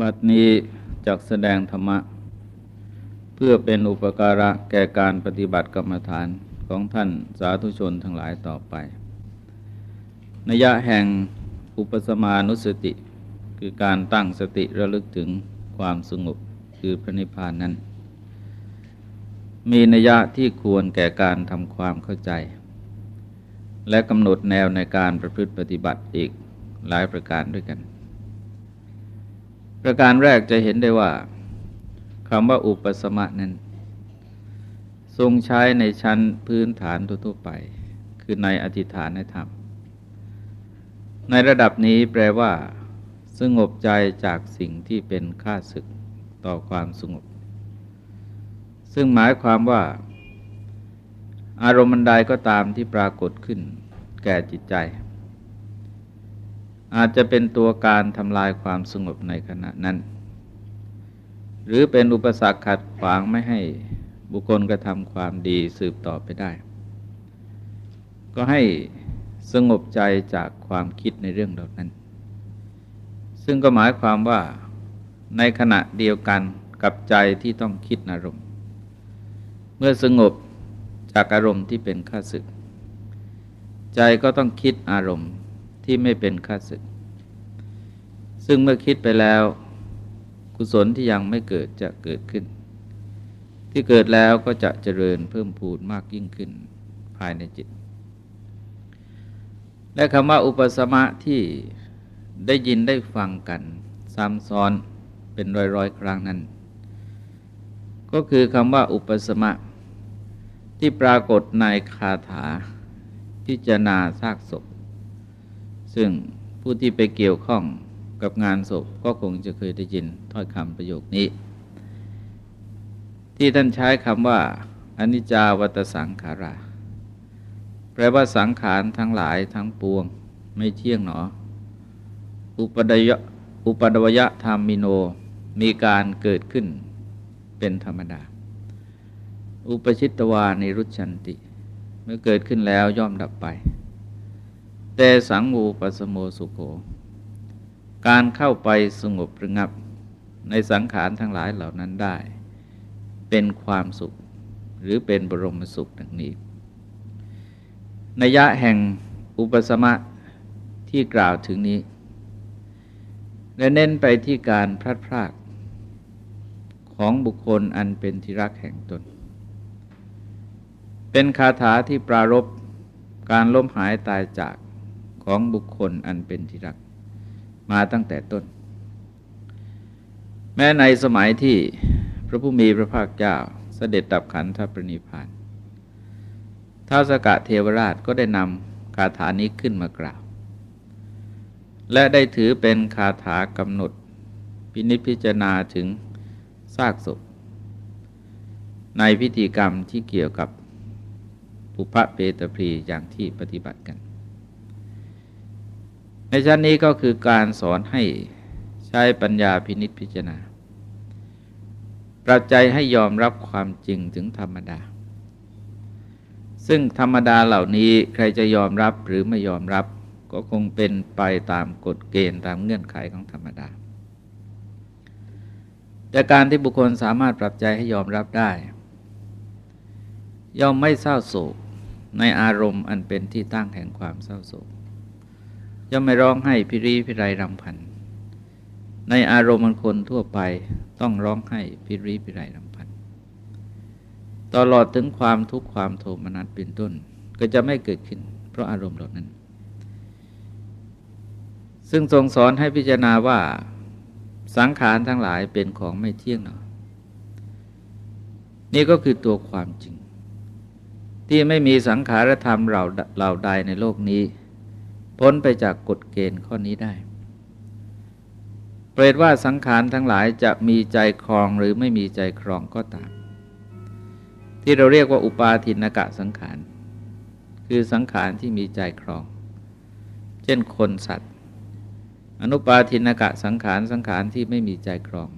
บัดนี้จักแสดงธรรมะ เพื่อเป็นอุปการะแก่การปฏิบัติกรรมฐานของท่านสาธุชนทั้งหลายต่อไปนยยะแห่งอุปสมานุสติ คือการตั้งสติระลึกถึงความสงบคือพระนิพพานนั้น มีนัยยะที่ควรแก่การทำความเข้าใจ และกำหนดแนวในการประพฤติปฏิบัติอีกหลายประการด้วยกัน ประการแรกจะเห็นได้ว่าคำว่าอุปสมะนั้น ทรงใช้ในชั้นพื้นฐานทั่วไป คือในอธิษฐานในธรรม ในระดับนี้แปลว่า สงบใจจากสิ่งที่เป็นค่าศึกต่อความสงบ ซึ่งหมายความว่า อารมณ์ใดก็ตามที่ปรากฏขึ้น แก่จิตใจ อาจจะเป็นตัวการทำลายความสงบในขณะนั้น หรือเป็นอุปสรรคขัดขวางไม่ให้บุคคลกระทำความดีสืบต่อไปได้ ก็ให้สงบใจจากความคิดในเรื่องเหล่านั้น ซึ่งก็หมายความว่าในขณะเดียวกันกับใจที่ต้องคิดอารมณ์ เมื่อสงบจากอารมณ์ที่เป็นข้าศึก ใจก็ต้องคิดอารมณ์ ที่ไม่เป็นข้าศึก ซึ่งเมื่อคิดไปแล้ว กุศลที่ยังไม่เกิดจะเกิดขึ้น ที่เกิดแล้วก็จะเจริญเพิ่มพูนมากยิ่งขึ้นภายในจิต และคำว่าอุปสมะที่ได้ยินได้ฟังกัน ซ้ำซ้อนเป็นร้อยๆ ครั้งนั้น ก็คือคำว่าอุปสมะที่ปรากฏในคาถาพิจารณาซากศพ ซึ่งผู้ที่ไปเกี่ยวข้องกับงานศพก็คงจะเคยได้ยินถ้อยคำประโยคนี้ ที่ท่านใช้คำว่าอนิจจาวัตสังขารา แปลว่าสังขารทั้งหลายทั้งปวง ไม่เที่ยงหนอ อุปดยอุปดวยะธรรมมิโนมีการเกิดขึ้นเป็นธรรมดา อุปชิตวานิรุชันติ เมื่อเกิดขึ้นแล้วย่อมดับไป แต่สังวูปัสโมสุโข การเข้าไปสงบระงับในสังขารทั้งหลายเหล่านั้นได้ เป็นความสุขหรือเป็นบรมสุขดังนี้นัยยะแห่งอุปสมะที่กล่าวถึงนี้ และเน้นไปที่การพลัดพรากของบุคคลอันเป็นที่รักแห่งตน เป็นคาถาที่ปรารบการล้มหายตายจาก ของบุคคลอันเป็นที่รัก มาตั้งแต่ต้น แม้ในสมัยที่พระผู้มีพระภาคเจ้าเสด็จดับขันธปรินิพานท้าวสกะเทวราชก็ได้นำคาถานี้ขึ้นมากล่าว และได้ถือเป็นคาถากำหนด พินิจพิจารณาถึงซากศพ ในพิธีกรรมที่เกี่ยวกับปุพพเปตพรีอย่างที่ปฏิบัติกัน ชั้นนี้ก็คือการสอนให้ใช้ปัญญาพินิษพิจารณาปรับใจให้ยอมรับความจริงถึงธรรมดา ซึ่งธรรมดาเหล่านี้ใครจะยอมรับหรือไม่ยอมรับ ก็คงเป็นไปตามกฎเกณฑ์ตามเงื่อนไขของธรรมดา แต่การที่บุคคลสามารถปรับใจให้ยอมรับได้ ย่อมไม่เศร้าโศกในอารมณ์อันเป็นที่ตั้งแห่งความเศร้าโศก ย่อมไม่ร้องให้พิรีพิไรรำพัน ในอารมณ์คนทั่วไปต้องร้องให้พิรีพิไรรำพัน ตลอดถึงความทุกข์ความโทมนัสเป็นต้น ก็จะไม่เกิดขึ้น เพราะอารมณ์เหล่านั้น ซึ่งทรงสอนให้พิจารณาว่าสังขารทั้งหลายเป็นของไม่เที่ยงหนอนี่ก็คือตัวความจริง ที่ไม่มีสังขารธรรมเราเราใดในโลกนี้ พ้นไปจากกฎเกณฑ์ข้อนี้ได้ เปรตว่าสังขารทั้งหลายจะมีใจครองหรือไม่มีใจครองก็ตาม ที่เราเรียกว่าอุปาทินกะสังขาร คือสังขารที่มีใจครอง เช่นคนสัตว์ อนุปาทินกะสังขารสังขารที่ไม่มีใจครอง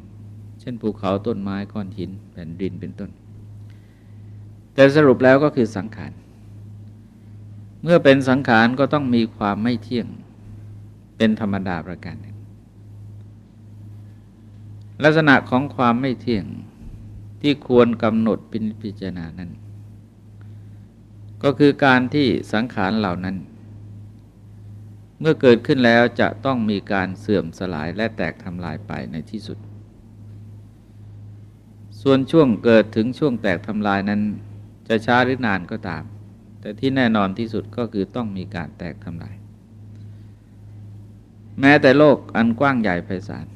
เช่นภูเขาต้นไม้ก้อนหินแผ่นดินเป็นต้น แต่สรุปแล้วก็คือสังขาร เมื่อเป็นสังขารก็ต้องมีความไม่เที่ยงเป็นธรรมดาประการหนึ่ง ลักษณะของความไม่เที่ยงที่ควรกำหนดพิจารณานั้น ก็คือการที่สังขารเหล่านั้น เมื่อเกิดขึ้นแล้วจะต้องมีการเสื่อมสลายและแตกทำลายไปในที่สุด ส่วนช่วงเกิดถึงช่วงแตกทำลายนั้น จะช้าหรือนานก็ตาม แต่ที่แน่นอนที่สุดก็คือต้องมีการแตกทำลาย แม้แต่โลกอันกว้างใหญ่ไพศาล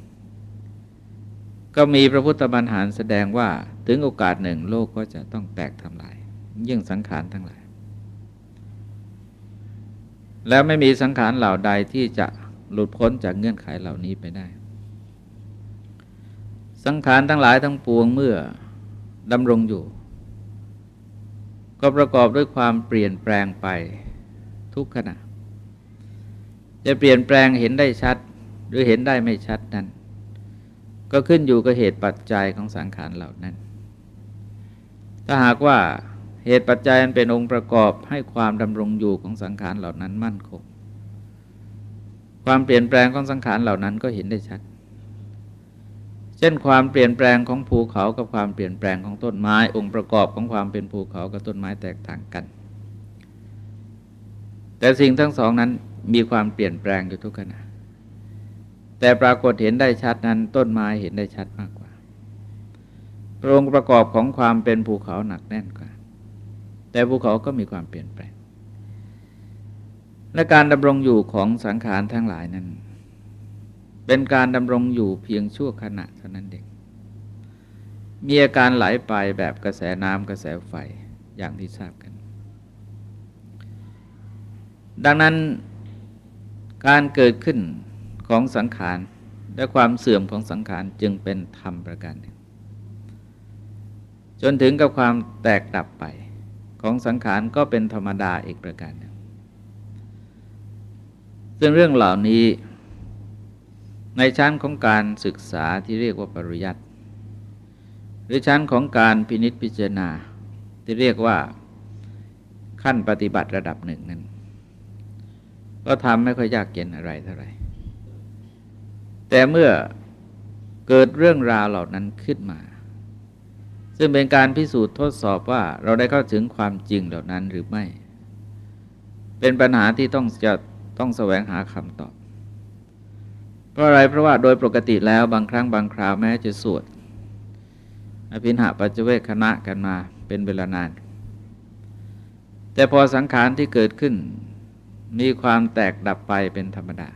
ก็มีพระพุทธบัญหารแสดงว่าถึงโอกาสหนึ่งโลกก็จะต้องแตกทำลายยิ่งสังขารทั้งหลาย แล้วไม่มีสังขารเหล่าใดที่จะหลุดพ้นจากเงื่อนไขเหล่านี้ไปได้ สังขารทั้งหลายทั้งปวงเมื่อดำรงอยู่ ก็ประกอบด้วยความเปลี่ยนแปลงไปทุกขณะ จะเปลี่ยนแปลงเห็นได้ชัดหรือเห็นได้ไม่ชัดนั้น ก็ขึ้นอยู่กับเหตุปัจจัยของสังขารเหล่านั้น ถ้าหากว่าเหตุปัจจัยอันเป็นองค์ประกอบให้ความดำรงอยู่ของสังขารเหล่านั้นมั่นคง ความเปลี่ยนแปลงของสังขารเหล่านั้นก็เห็นได้ชัด ช่นความเปลี่ยนแปลงของภูเขากับความเปลี่ยนแปลงของต้นไม้ องค์ประกอบของความเป็นภูเขากับต้นไม้แตกต่างกัน แต่สิ่งทั้งสองนั้นมีความเปลี่ยนแปลงอยู่ทุกขณะแต่ปรากฏเห็นได้ชัดนั้น ต้นไม้เห็นได้ชัดมากกว่าโรงประกอบของความเป็นภูเขาหนักแน่นกว่า แต่ภูเขาก็มีความเปลี่ยนแปลง และการดำรงอยู่ของสังขารทั้งหลายนั้น เป็นการดำรงอยู่เพียงชั่วขณะเท่านั้นเองมีอาการไหลไปแบบกระแสน้ำกระแสไฟอย่างที่ทราบกัน ดังนั้นการเกิดขึ้นของสังขารและความเสื่อมของสังขารจึงเป็นธรรมประการหนึ่งจนถึงกับความแตกดับไปของสังขารก็เป็นธรรมดาอีกประการหนึ่งซึ่งเรื่องเหล่านี้ ในชั้นของการศึกษาที่เรียกว่าปริยัติหรือชั้นของการพินิษพิจารณาที่เรียกว่าขั้นปฏิบัติระดับหนึ่งนั้น ก็ทำไม่ค่อยยากเย็นอะไรเท่าไหร่ แต่เมื่อเกิดเรื่องราวเหล่านั้นขึ้นมา ซึ่งเป็นการพิสูจน์ทดสอบว่าเราได้เข้าถึงความจริงเหล่านั้นหรือไม่ เป็นปัญหาที่ต้องจะต้องแสวงหาคำตอบ เพราะอะไรเพราะว่าโดยปกติแล้วบางครั้งบางคราวแม้จะสวดอภินหาปัจเวกคณะกันมาเป็นเวลานาน แต่พอสังขารที่เกิดขึ้น มีความแตกดับไปเป็นธรรมดา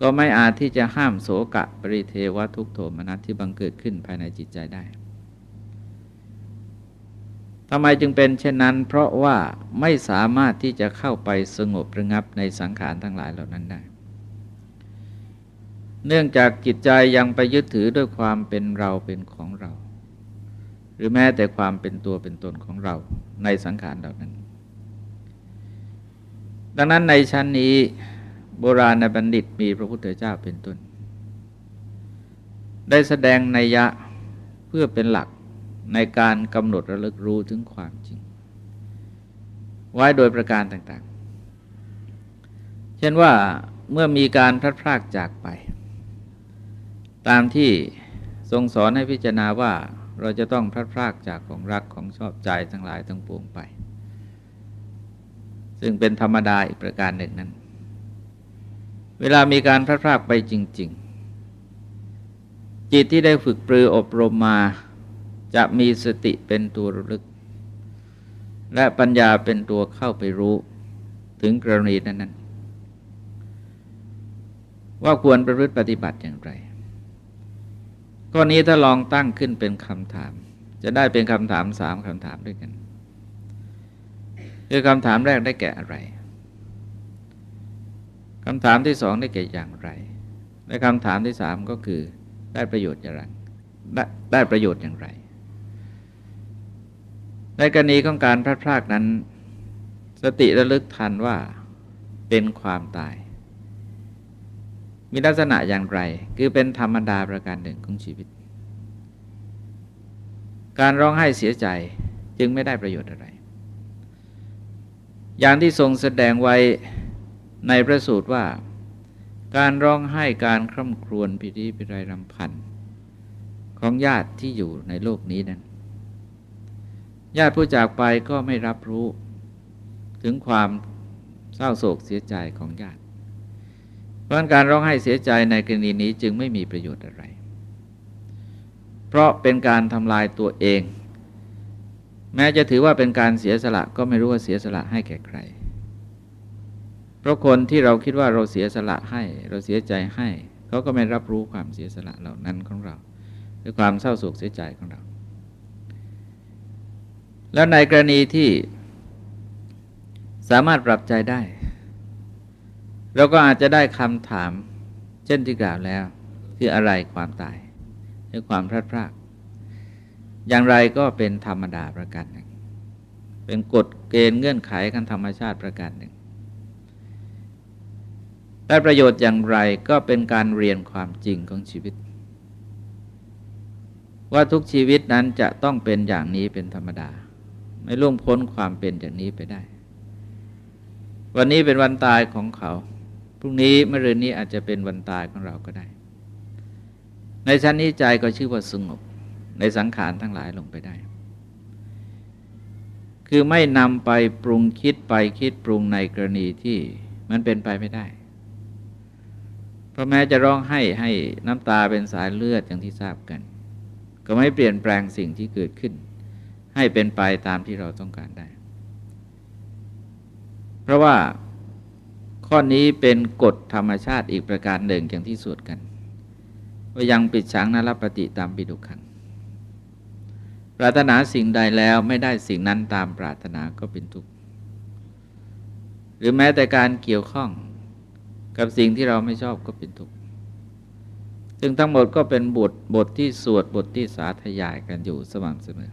ก็ไม่อาจที่จะห้ามโสกะปริเทวทุกโทมนัสที่บังเกิดขึ้นภายในจิตใจได้ทำไมจึงเป็นเช่นนั้น เพราะว่าไม่สามารถที่จะเข้าไปสงบระงับในสังขารทั้งหลายเหล่านั้นได้ เนื่องจากจิตใจยังไปยึดถือด้วยความเป็นเราเป็นของเรา หรือแม้แต่ความเป็นตัวเป็นตนของเราในสังขารเหล่านั้น ดังนั้นในชั้นนี้โบราณบัณฑิตมีพระพุทธเจ้าเป็นต้น ได้แสดงนัยยะเพื่อเป็นหลักในการกำหนดระลึกรู้ถึงความจริง ไว้โดยประการต่างๆ เช่นว่าเมื่อมีการพลัดพรากจากไป ตามที่ทรงสอนให้พิจารณาว่าเราจะต้องพลัดพรากจากของรักของชอบใจทั้งหลายทั้งปวงไป ซึ่งเป็นธรรมดาอีกประการหนึ่งนั้น เวลามีการพลาดพลาดไปจริง ๆ จิตที่ได้ฝึกปรืออบรมมาจะมีสติเป็นตัวระลึก และปัญญาเป็นตัวเข้าไปรู้ถึงกรณีนั้นๆว่าควรประพฤติปฏิบัติอย่างไร ข้อนี้ถ้าลองตั้งขึ้นเป็นคำถาม จะได้เป็นคำถามสามคำถามด้วยกันคือคำถามแรกได้แก่อะไรคำถามที่สองได้แก่อย่างไร และคำถามที่สามก็คือได้ประโยชน์อย่างไรไดได้ประโยชน์อย่างไร ในกรณีของการพลาดพลาดนั้น สติระลึกทันว่าเป็นความตาย มีลักษณะอย่างไร คือเป็นธรรมดาประการหนึ่งของชีวิต การร้องไห้เสียใจจึงไม่ได้ประโยชน์อะไร อย่างที่ทรงแสดงไว้ในพระสูตรว่า การร้องไห้การคร่ำครวญพิธีพิไรรำพันของญาติที่อยู่ในโลกนี้นั้น ญาติผู้จากไปก็ไม่รับรู้ถึงความเศร้าโศกเสียใจของญาติ เพราะการร้องไห้เสียใจในกรณีนี้จึงไม่มีประโยชน์อะไร เพราะเป็นการทำลายตัวเอง แม้จะถือว่าเป็นการเสียสละก็ไม่รู้ว่าเสียสละให้แก่ใคร เพราะคนที่เราคิดว่าเราเสียสละให้ เราเสียใจให้เขาก็ไม่รับรู้ความเสียสละเหล่านั้นของเราหรือความเศร้าโศกเสียใจของเรา แล้วในกรณีที่สามารถปรับใจได้ เราก็อาจจะได้คำถาม เช่นที่กล่าวแล้ว คืออะไรความตายหรือความพลาดพลาดอย่างไรก็เป็นธรรมดาประการหนึ่ง เป็นกฎเกณฑ์เงื่อนไขกันธรรมชาติประการหนึ่งได้ประโยชน์อย่างไรก็เป็นการเรียนความจริงของชีวิต ว่าทุกชีวิตนั้นจะต้องเป็นอย่างนี้เป็นธรรมดา ไม่ล่วงพ้นความเป็นอย่างนี้ไปได้ วันนี้เป็นวันตายของเขา รุ่งนี้เมื่อรืนนี้อาจจะเป็นวันตายของเราก็ได้ ในชั้นนี้ใจก็ชื่อว่าสงบ ในสังขารทั้งหลายลงไปได้ คือไม่นำไปปรุงคิดไปคิดปรุงในกรณีที่มันเป็นไปไม่ได้ เพราะแม้จะร้องให้ให้น้ำตาเป็นสายเลือดอย่างที่ทราบกัน ก็ไม่เปลี่ยนแปลงสิ่งที่เกิดขึ้น ให้เป็นไปตามที่เราต้องการได้ เพราะว่า ข้อนี้เป็นกฎธรรมชาติอีกประการหนึ่งอย่างที่สวดกันว่ายังปิดฉังนรปฏิตามปิดุขัง ปรารถนาสิ่งใดแล้วไม่ได้สิ่งนั้นตามปรารถนาก็เป็นทุกข์ หรือแม้แต่การเกี่ยวข้องกับสิ่งที่เราไม่ชอบก็เป็นทุกข์ ซึ่งทั้งหมดก็เป็นบทบทที่สวดบทที่สาธยายกันอยู่สม่ำเสมอ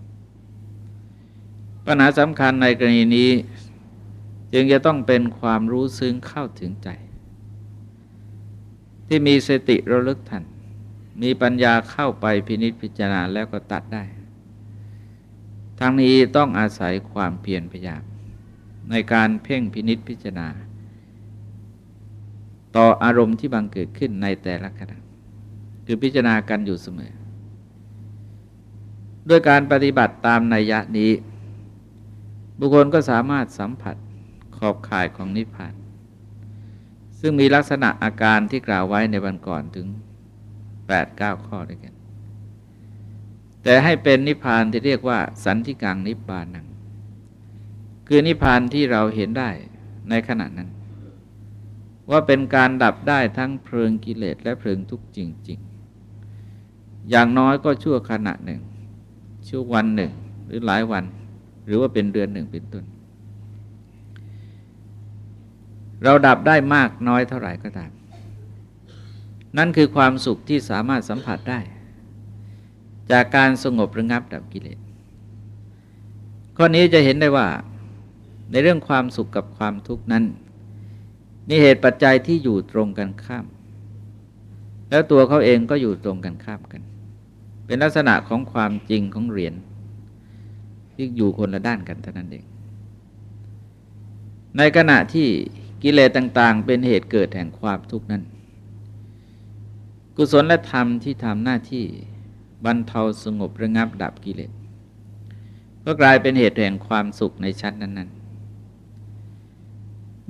ปัญหาสำคัญในกรณีนี้ จึงจะต้องเป็นความรู้ซึ้งเข้าถึงใจ ที่มีสติระลึกทัน มีปัญญาเข้าไปพินิจพิจารณาแล้วก็ตัดได้ ทั้งนี้ต้องอาศัยความเพียรพยายามในการเพ่งพินิจพิจารณา ต่ออารมณ์ที่บังเกิดขึ้นในแต่ละขณะคือพิจารณากันอยู่เสมอ ด้วยการปฏิบัติตามนัยยะนี้ บุคคลก็สามารถสัมผัส อบข่ายของนิพพาน ซึ่งมีลักษณะอาการที่กล่าวไว้ในวันก่อนถึง8-9ข้อด้วยกัน แต่ให้เป็นนิพพานที่เรียกว่า สันติกังนิพพานัง คือนิพพานที่เราเห็นได้ในขณะนั้น ว่าเป็นการดับได้ทั้งเพลิงกิเลสและเพลิงทุกข์จริง ๆ อย่างน้อยก็ชั่วขณะหนึ่ง ชั่ววันหนึ่ง หรือหลายวัน หรือว่าเป็นเดือนหนึ่งเป็นต้น เราดับได้มากน้อยเท่าไหร่ก็ตาม นั่นคือความสุขที่สามารถสัมผัสได้ จากการสงบระงับดับกิเลส ข้อนี้จะเห็นได้ว่า ในเรื่องความสุขกับความทุกข์นั้นนี่เหตุปัจจัยที่อยู่ตรงกันข้าม แล้วตัวเขาเองก็อยู่ตรงกันข้ามกัน เป็นลักษณะของความจริงของเหรียญที่อยู่คนละด้านกันเท่านั้นเอง ในขณะที่ กิเลสต่างๆ เป็นเหตุเกิดแห่งความทุกข์นั้น กุศลและธรรมที่ทำหน้าที่บรรเทาสงบระงับดับกิเลสก็กลายเป็นเหตุแห่งความสุขในชั้นนั้น ๆ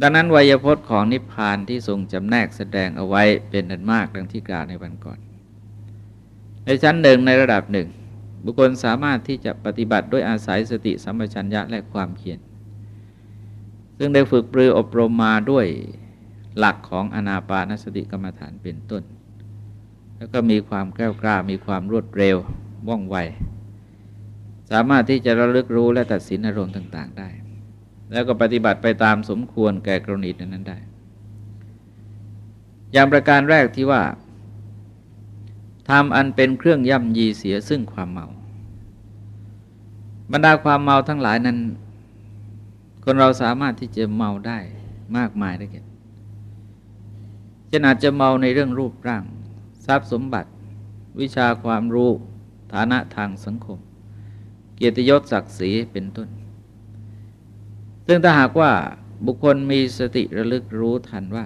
ดังนั้นวยพจน์ของนิพพานที่ทรงจำแนกแสดงเอาไว้เป็นอันมากดังที่กล่าวในวันก่อน ในชั้นหนึ่งในระดับหนึ่งบุคคลสามารถที่จะปฏิบัติด้วยอาศัยสติสัมปชัญญะและความเพียร ซึ่งได้ฝึกปรืออบรมมาด้วยหลักของอนาปานสติกรรมฐานเป็นต้น แล้วก็มีความแกล้วกล้ามีความรวดเร็วว่องไว สามารถที่จะระลึกรู้และตัดสินอารมณ์ต่าง ๆ ได้ แล้วก็ปฏิบัติไปตามสมควรแก่กรณีนั้นได้ อย่างประการแรกที่ว่าทำอันเป็นเครื่องย่ำยีเสียซึ่งความเมา บรรดาความเมาทั้งหลายนั้น คนเราสามารถที่จะเมาได้มากมายได้แก่เช่นอาจจะเมาในเรื่องรูปร่าง ทรัพย์สมบัติ วิชาความรู้ ฐานะทางสังคม เกียรติยศศักดิ์ศรีเป็นต้น ซึ่งถ้าหากว่าบุคคลมีสติระลึกรู้ทันว่า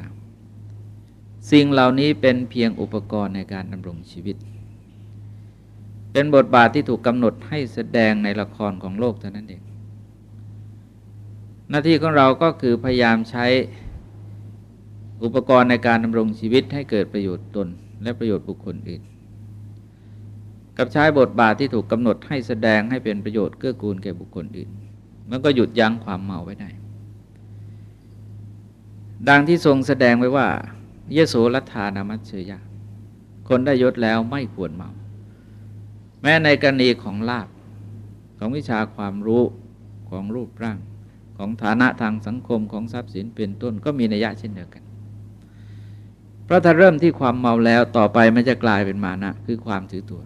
สิ่งเหล่านี้เป็นเพียงอุปกรณ์ในการดำรงชีวิต เป็นบทบาทที่ถูกกำหนดให้แสดงในละครของโลกเท่านั้นเอง หน้าที่ของเราก็คือพยายามใช้อุปกรณ์ในการดำรงชีวิตให้เกิดประโยชน์ตน และประโยชน์บุคคลอื่น กับใช้บทบาทที่ถูกกำหนดให้แสดงให้เป็นประโยชน์เกื้อกูลแก่บุคคลอื่น มันก็หยุดยั้งความเมาไว้ได้ ดังที่ทรงแสดงไว้ว่า เยโสรัธานามัชเชยะ คนได้ยศแล้วไม่ควรเมา แม้ในกรณีของลาบของวิชาความรู้ของรูปร่าง ของฐานะทางสังคมของทรัพย์สินเป็นต้นก็มีนัยยะเช่นเดียวกัน เพราะถ้าเริ่มที่ความเมาแล้วต่อไปมันจะกลายเป็นมานะคือความถือตัว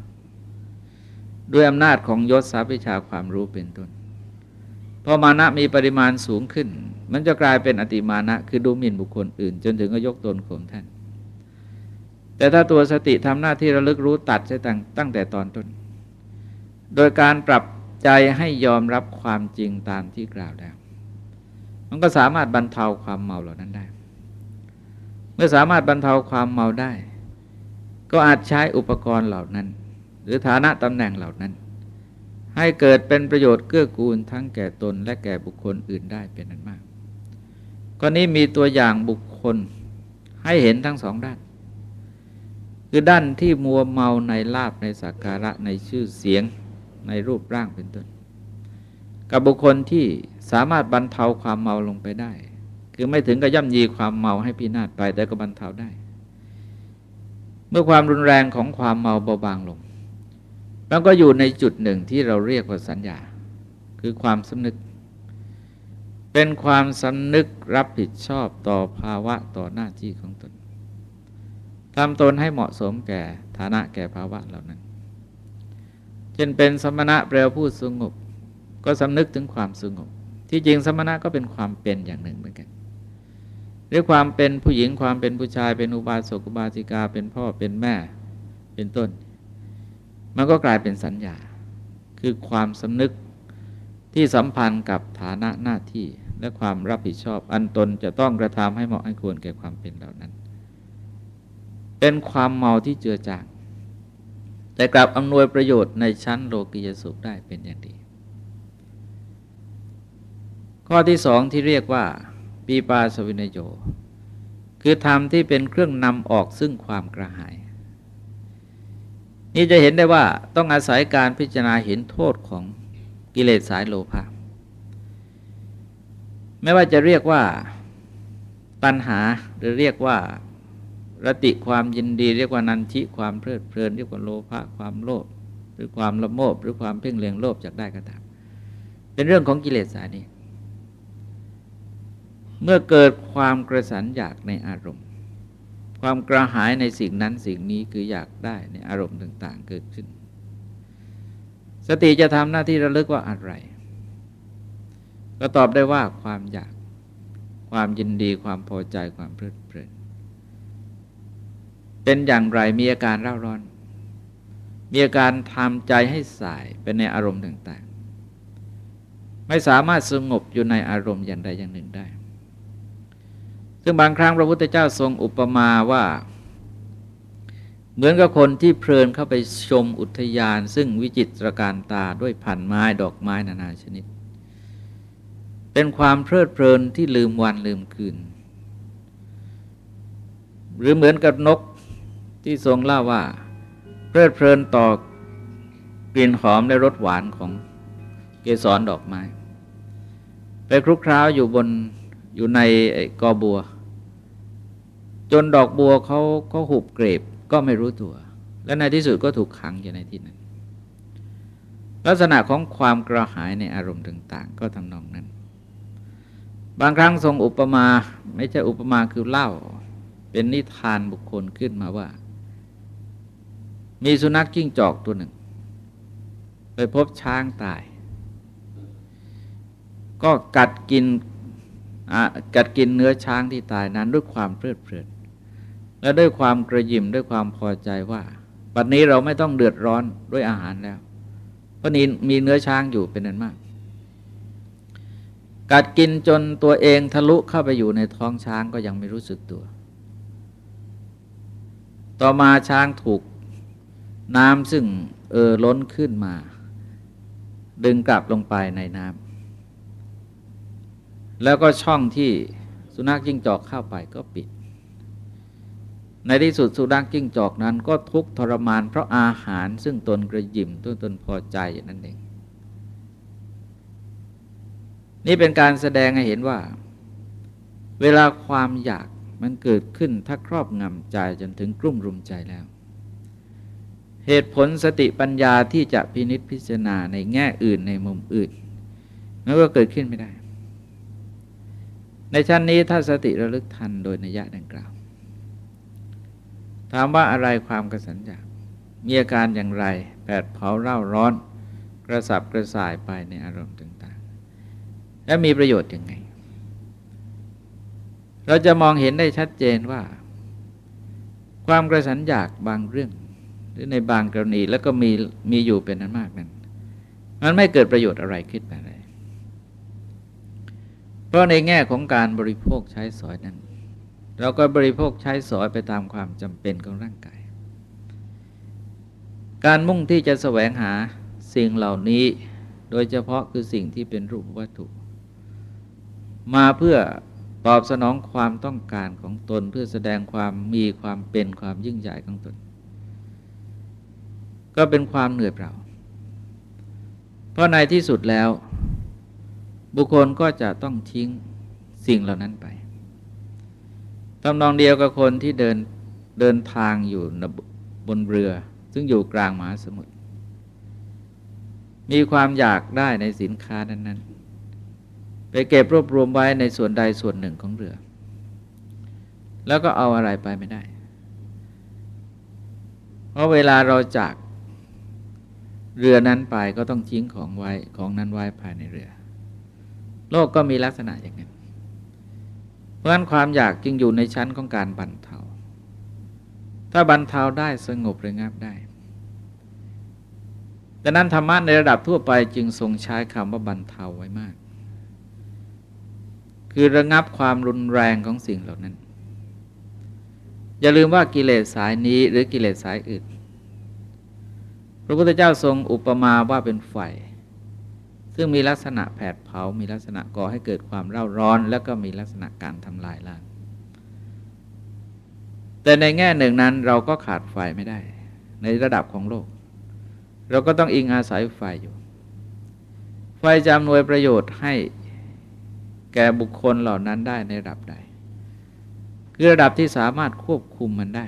ด้วยอำนาจของยศทรัพย์วิชาความรู้เป็นต้นพอมานะมีปริมาณสูงขึ้น มันจะกลายเป็นอติมานะ คือดูหมิ่นบุคคลอื่น จนถึงก็ยกตนข่มท่าน แต่ถ้าตัวสติทำหน้าที่ระลึกรู้ตัดใช้ตั้งตั้งแต่ตอนต้น โดยการปรับใจให้ยอมรับความจริงตามที่กล่าวแล้ว มันก็สามารถบรรเทาความเมาเหล่านั้นได้ เมื่อสามารถบรรเทาความเมาได้ ก็อาจใช้อุปกรณ์เหล่านั้น หรือฐานะตำแหน่งเหล่านั้น ให้เกิดเป็นประโยชน์เกื้อกูลทั้งแก่ตนและแก่บุคคลอื่นได้เป็นนั้นมากกรณีมีตัวอย่างบุคคลให้เห็นทั้งสองด้าน คือด้านที่มัวเมาในลาบในสักการะในชื่อเสียงในรูปร่างเป็นต้น กับบุคคลที่สามารถบรรเทาความเมาลงไปได้ คือไม่ถึงกับย่ำยีความเมาให้พินาศไปแต่ก็บรรเทาได้ เมื่อความรุนแรงของความเมาเบาบางลงมันก็อยู่ในจุดหนึ่งที่เราเรียกว่าสัญญา คือความสำนึก เป็นความสำนึกรับผิดชอบต่อภาวะต่อหน้าที่ของตนทำตนให้เหมาะสมแก่ฐานะแก่ภาวะเหล่านั้น เช่นเป็นสมณะแปลผู้สงบ ก็สำนึกถึงความสงบ ที่จริงสมณะก็เป็นความเป็นอย่างหนึ่งเหมือนกันหรือความเป็นผู้หญิงความเป็นผู้ชาย เป็นอุบาสกอุบาสิกา เป็นพ่อเป็นแม่เป็นต้น มันก็กลายเป็นสัญญา คือความสำนึกที่สัมพันธ์กับฐานะหน้าที่และความรับผิดชอบ อันตนจะต้องกระทำให้เหมาะให้ควรแก่ความเป็นเหล่านั้น เป็นความเมาที่เจือจางแต่กลับอำนวยประโยชน์ในชั้นโลกียสุขได้เป็นอย่างดี ข้อที่สองที่เรียกว่าปีปาสวินโย คือธรรมที่เป็นเครื่องนำออกซึ่งความกระหาย นี่จะเห็นได้ว่าต้องอาศัยการพิจารณาเห็นโทษของกิเลสสายโลภะไม่ว่าจะเรียกว่าตัณหาหรือเรียกว่ารติความยินดี เรียกว่านันทิความเพลิดเพลิน เรียกว่าโลภะความโลภหรือความละโมบหรือความเพ่งเล็งโลภจากได้ก็ตามเป็นเรื่องของกิเลสสายนี้ เมื่อเกิดความกระสันอยากในอารมณ์ ความกระหายในสิ่งนั้นสิ่งนี้คืออยากได้ในอารมณ์ต่าง ๆ เกิดขึ้น สติจะทำหน้าที่ระลึกว่าอะไร ก็ตอบได้ว่าความอยาก ความยินดีความพอใจความเพลิดเพลิน เป็นอย่างไรมีอาการเร่าร้อน มีอาการทำใจให้สายเป็นในอารมณ์ต่าง ๆ ไม่สามารถสงบอยู่ในอารมณ์อย่างใดอย่างหนึ่งได้ ซึ่งบางครั้งพระพุทธเจ้าทรงอุปมาว่า เหมือนกับคนที่เพลินเข้าไปชมอุทยาน ซึ่งวิจิตรการตาด้วยพันไม้ดอกไม้นานาชนิด เป็นความเพลิดเพลินที่ลืมวันลืมคืน หรือเหมือนกับนกที่ทรงเล่าว่า เพลิดเพลินต่อกลิ่นหอมและรสหวานของเกสรดอกไม้ ไปคลุกคล้าวอยู่บน อยู่ในกอบัว จนดอกบัวเขาเขาหุบเกรบก็ไม่รู้ตัว และในที่สุดก็ถูกขังอยู่ในที่นั้น ลักษณะของความกระหายในอารมณ์ต่าง ๆ ก็ทำนองนั้น บางครั้งทรงอุปมาไม่ใช่อุปมาคือเล่า เป็นนิทานบุคคลขึ้นมาว่า มีสุนัขกิ้งจอกตัวหนึ่ง ไปพบช้างตาย ก็กัดกิน กัดกินเนื้อช้างที่ตายนั้นด้วยความเพลิดเพลิน และด้วยความกระยิมด้วยความพอใจว่าปัจนี้เราไม่ต้องเดือดร้อนด้วยอาหารแล้ว เพราะนี้มีเนื้อช้างอยู่เป็นนั้นมาก กัดกินจนตัวเองทะลุเข้าไปอยู่ในท้องช้างก็ยังไม่รู้สึกตัว ต่อมาช้างถูกน้ำซึ่งเออล้นขึ้นมา ดึงกลับลงไปในน้ำ แล้วก็ช่องที่สุนัขจิ้งจอกเข้าไปก็ปิด ในที่สุดสุนัขจิ้งจอกนั้นก็ทุกทรมาน เพราะอาหารซึ่งตนกระยิมตัวตนพอใจอย่างนั้นเอง นี่เป็นการแสดงให้เห็นว่า เวลาความอยากมันเกิดขึ้นถ้าครอบงำใจจนถึงกลุ่มรุมใจแล้ว เหตุผลสติปัญญาที่จะพินิษพิจารณาในแง่อื่นในมุมอื่นมันก็เกิดขึ้นไม่ได้ ในชั้นนี้ถ้าสติระลึกทันโดยนัยะดังกล่าว ถามว่าอะไรความกระสันอยากมีอาการอย่างไรแผดเผาเร่าร้อน กระสับกระส่ายไปในอารมณ์ต่างๆ และมีประโยชน์ยังไง เราจะมองเห็นได้ชัดเจนว่า ความกระสันอยากบางเรื่อง หรือในบางกรณีแล้วก็มีมีอยู่เป็นนั้นมากนั้น มันไม่เกิดประโยชน์อะไรขึ้นไปเล เพราะในแง่ของการบริโภคใช้สอยนั้น เราก็บริโภคใช้สอยไปตามความจำเป็นของร่างกาย การมุ่งที่จะแสวงหาสิ่งเหล่านี้ โดยเฉพาะคือสิ่งที่เป็นรูปวัตถุ มาเพื่อตอบสนองความต้องการของตนเพื่อแสดงความมีความเป็นความยิ่งใหญ่ของตน ก็เป็นความเหนื่อยเปล่า เพราะในที่สุดแล้ว บุคคลก็จะต้องทิ้งสิ่งเหล่านั้นไปตำนองเดียวกับคนที่เดินเดินทางอยู่บนเรือ ซึ่งอยู่กลางมหาสมุทรมีความอยากได้ในสินค้านั้นไปเก็บรวบรวมไว้ในส่วนใดส่วนหนึ่งของเรือ แล้วก็เอาอะไรไปไม่ได้ เพราะเวลาเราจากเรือนั้นไปก็ต้องทิ้งของไว้ของนั้นไว้ภายในเรือ โลกก็มีลักษณะอย่างนั้น เพราะฉะนั้นความอยากจึงอยู่ในชั้นของการบรรเทา ถ้าบรรเทาได้สงบระงับได้ดังนั้นธรรมะในระดับทั่วไปจึงทรงใช้คำว่าบรรเทาไว้มาก คือระงับความรุนแรงของสิ่งเหล่านั้น อย่าลืมว่ากิเลสสายนี้หรือกิเลสสายอื่น พระพุทธเจ้าทรงอุปมาว่าเป็นไฟ ซึ่งมีลักษณะแผดเผา มีลักษณะก่อให้เกิดความเร่าร้อน แล้วก็มีลักษณะการทำลายล้าง แต่ในแง่หนึ่งนั้นเราก็ขาดไฟไม่ได้ ในระดับของโลก เราก็ต้องอิงอาศัยไฟอยู่ ไฟจำนวยประโยชน์ให้แก่บุคคลเหล่านั้นได้ในระดับใด คือระดับที่สามารถควบคุมมันได้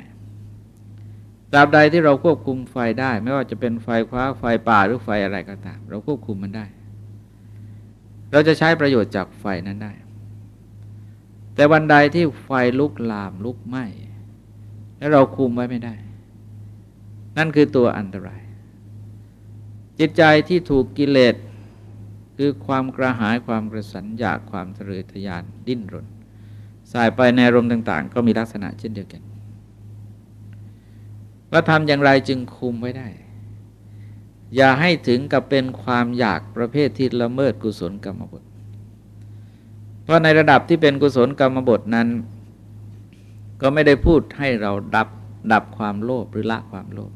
ตราบใดที่เราควบคุมไฟได้ ไม่ว่าจะเป็นไฟคว้าไฟป่าหรือไฟอะไรก็ตาม เราควบคุมมันได้ เราจะใช้ประโยชน์จากไฟนั้นได้ แต่วันใดที่ไฟลุกลามลุกไหม้แล้วเราคุมไว้ไม่ได้ นั่นคือตัวอันตราย จิตใจที่ถูกกิเลสคือความกระหายความกระสันอยากความทะเยอทะยานดิ้นรนสายไปในอารมณ์ต่าง ๆ ก็มีลักษณะเช่นเดียวกันว่าทำอย่างไรจึงคุมไว้ได้ อย่าให้ถึงกับเป็นความอยากประเภทที่ละเมิดกุศลกรรมบท เพราะในระดับที่เป็นกุศลกรรมบทนั้น ก็ไม่ได้พูดให้เราดับดับความโลภหรือละความโลภ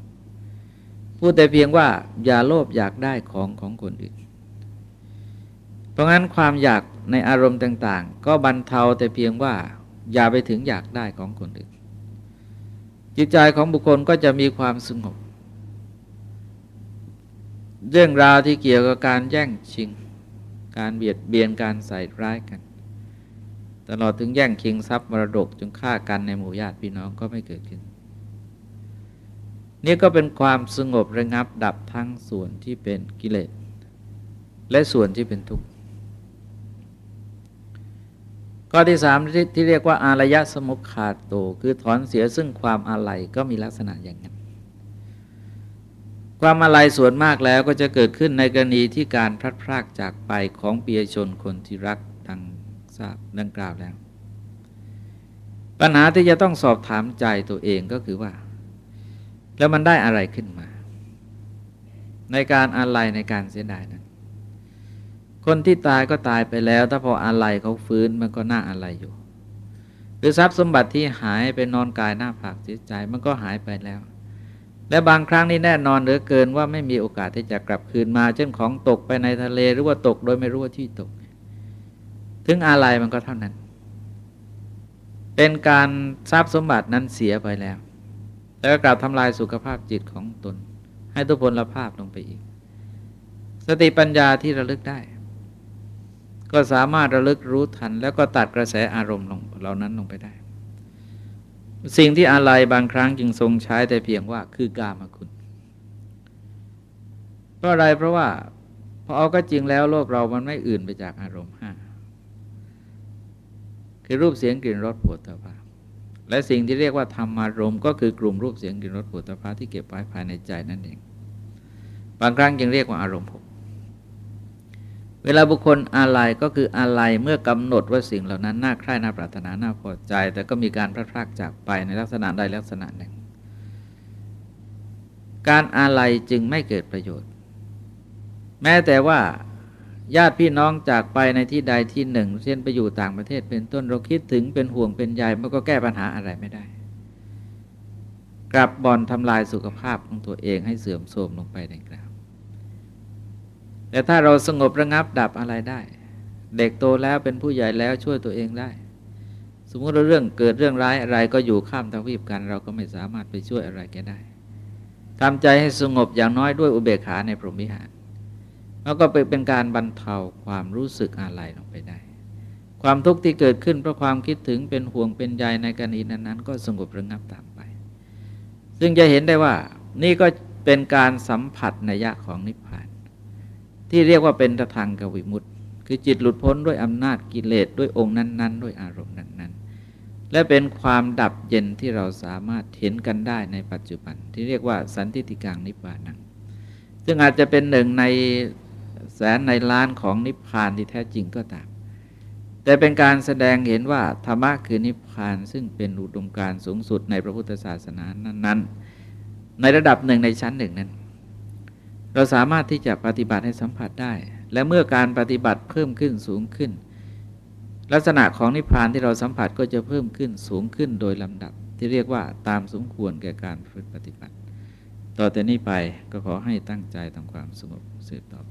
พูดแต่เพียงว่าอย่าโลภอยากได้ของของคนอื่น เพราะงั้นความอยากในอารมณ์ต่าง ๆ ก็บรรเทาแต่เพียงว่าอย่าไปถึงอยากได้ของคนอื่น จิตใจของบุคคลก็จะมีความสงบ เรื่องราวที่เกี่ยวกับการแย่งชิง การเบียดเบียนการใส่ร้ายกัน ตลอดถึงแย่งชิงทรัพย์มรดกจนฆ่ากันในหมู่ญาติพี่น้องก็ไม่เกิดขึ้น นี่ก็เป็นความสงบระงับดับทั้งส่วนที่เป็นกิเลสและส่วนที่เป็นทุกข์ข้อที่สามที่เรียกว่าอารยะสมุขขาดโต คือถอนเสียซึ่งความอาลัยก็มีลักษณะอย่างนั้น ความอาลัยส่วนมากแล้วก็จะเกิดขึ้นในกรณีที่การพลัดพรากจากไปของปียชนคนที่รักดังทราบดังกล่าวแล้ว ปัญหาที่จะต้องสอบถามใจตัวเองก็คือว่า แล้วมันได้อะไรขึ้นมา ในการอาลัยในการเสียดายนั้น คนที่ตายก็ตายไปแล้ว ถ้าพออะไรเขาฟื้นมันก็น่าอะไรอยู่ หรือคือทรัพย์สมบัติที่หายไปนอนกายหน้าผากจิตใจมันก็หายไปแล้ว และบางครั้งนี่แน่นอนเหลือเกินว่าไม่มีโอกาสที่จะกลับคืนมา เช่นของตกไปในทะเลหรือว่าตกโดยไม่รู้ว่าที่ตก ถึงอะไรมันก็เท่านั้น เป็นการทรัพย์สมบัตินั้นเสียไปแล้ว แล้วก็กลับทำลายสุขภาพจิตของตน ให้ทุพพลภาพลงไปอีก สติปัญญาที่ระลึกได้ ก็สามารถระลึกรู้ทัน แล้วก็ตัดกระแสอารมณ์ลงเหล่านั้นลงไปได้ สิ่งที่อะไรบางครั้งจึงทรงใช้แต่เพียงว่าคือกามคุณ เพราะอะไรเพราะว่าพอเอาก็จริงแล้วโลกเรามันไม่อื่นไปจากอารมณ์ห้าคือรูปเสียงกลิ่นรสผลตภะและสิ่งที่เรียกว่าธรรมารมณ์ก็คือกลุ่มรูปเสียงกลิ่นรสผลตภะที่เก็บไว้ภายในใจนั่นเอง บางครั้งจึงเรียกว่าอารมณ์หก เวลาบุคคลอะไรก็คืออะไรเมื่อกำหนดว่าสิ่งเหล่านั้นน่าใคร่น่าปรารถนาน่าพอใจ แต่ก็มีการพลาดพลาดจากไปในลักษณะใดลักษณะหนึ่ง การอะไรจึงไม่เกิดประโยชน์ แม้แต่ว่าญาติพี่น้องจากไปในที่ใดที่หนึ่ง เช่นไปอยู่ต่างประเทศเป็นต้นเราคิดถึงเป็นห่วงเป็นใยมันก็แก้ปัญหาอะไรไม่ได้ กลับบอนทำลายสุขภาพของตัวเองให้เสื่อมโทรมลงไปใน แต่ถ้าเราสงบระงับดับอะไรได้ เด็กโตแล้วเป็นผู้ใหญ่แล้วช่วยตัวเองได้ สมมติเรื่องเกิดเรื่องร้ายอะไรก็อยู่ข้ามทวีปกัน เราก็ไม่สามารถไปช่วยอะไรแกได้ทำใจให้สงบอย่างน้อยด้วยอุเบกขาในพรหมิหารแล้วก็เป็นการบรรเทาความรู้สึกอะไรลงไปได้ ความทุกข์ที่เกิดขึ้นเพราะความคิดถึงเป็นห่วงเป็นใยในกรณีนั้น ๆ ก็สงบระงับตามไป ซึ่งจะเห็นได้ว่านี่ก็เป็นการสัมผัสนัยยะของนิพพาน ที่เรียกว่าเป็นตะทางกวิมุตต์คือจิตหลุดพ้นด้วยอำนาจกิเลสด้วยองค์นั้น ๆ ด้วยอารมณ์นั้น ๆ และเป็นความดับเย็นที่เราสามารถเห็นกันได้ในปัจจุบัน ที่เรียกว่าสันติติกังนิพพานัง ซึ่งอาจจะเป็นหนึ่งในแสนในล้านของนิพพานที่แท้จริงก็ตาม แต่เป็นการแสดงเห็นว่าธรรมะคือนิพพานซึ่งเป็นอุดมการสูงสุดในพระพุทธศาสนานั้น ๆ ในระดับหนึ่งในชั้นหนึ่งนั้น เราสามารถที่จะปฏิบัติให้สัมผัสได้ และเมื่อการปฏิบัติเพิ่มขึ้นสูงขึ้น ลักษณะของนิพพานที่เราสัมผัสก็จะเพิ่มขึ้นสูงขึ้นโดยลำดับ ที่เรียกว่าตามสมควรแก่การฝึกปฏิบัติ ต่อแต่นี้ไปก็ขอให้ตั้งใจทำความสงบสืบต่อ